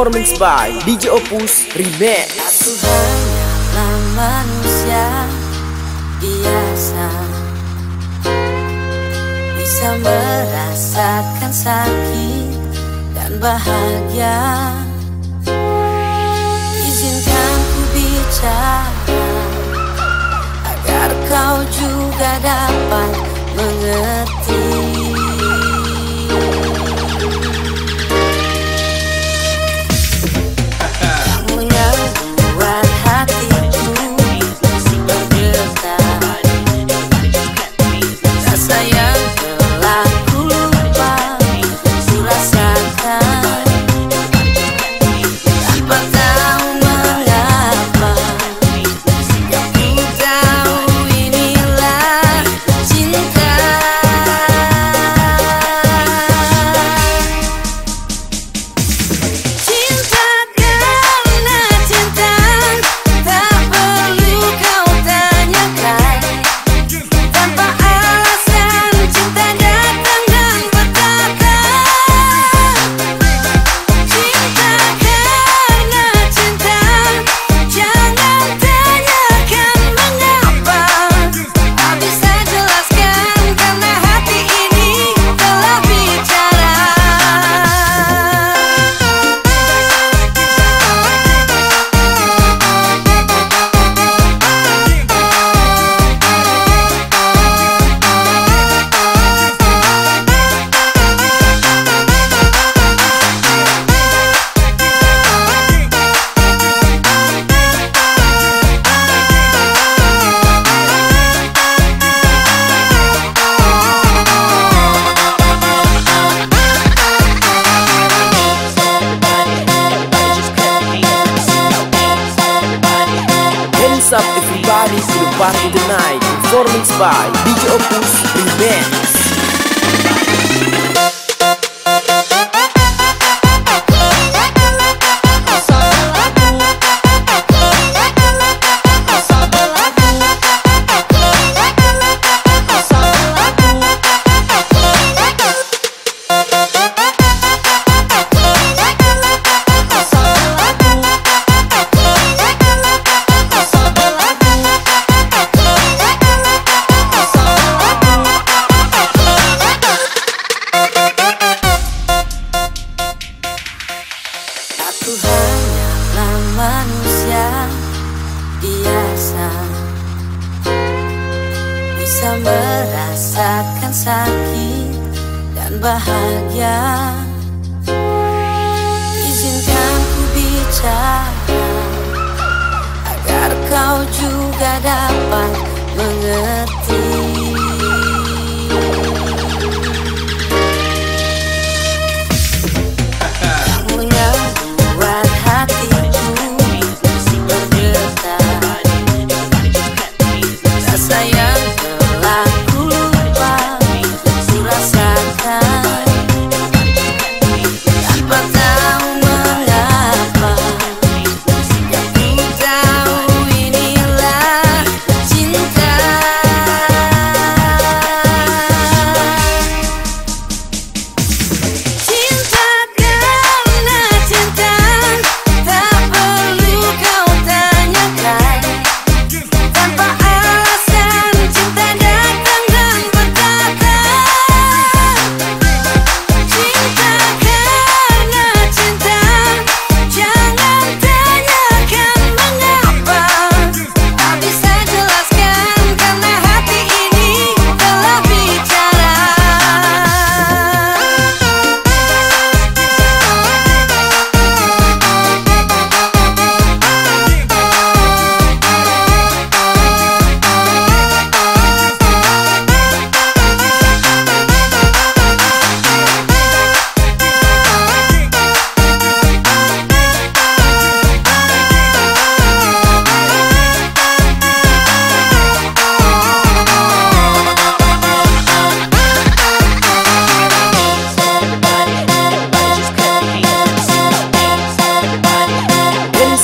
Performance by DJ Opus Remix. Manusia biasa. Bisa merasakan sakit dan bahagia. Izinkan ku bicara Agar kau juga dapat mengerti Up everybody, to the back in the night Performance by DJ Opus Revenge Bisa merasakan sakit dan bahagia. Izinkan ku bicara Agar kau juga dapat mengerti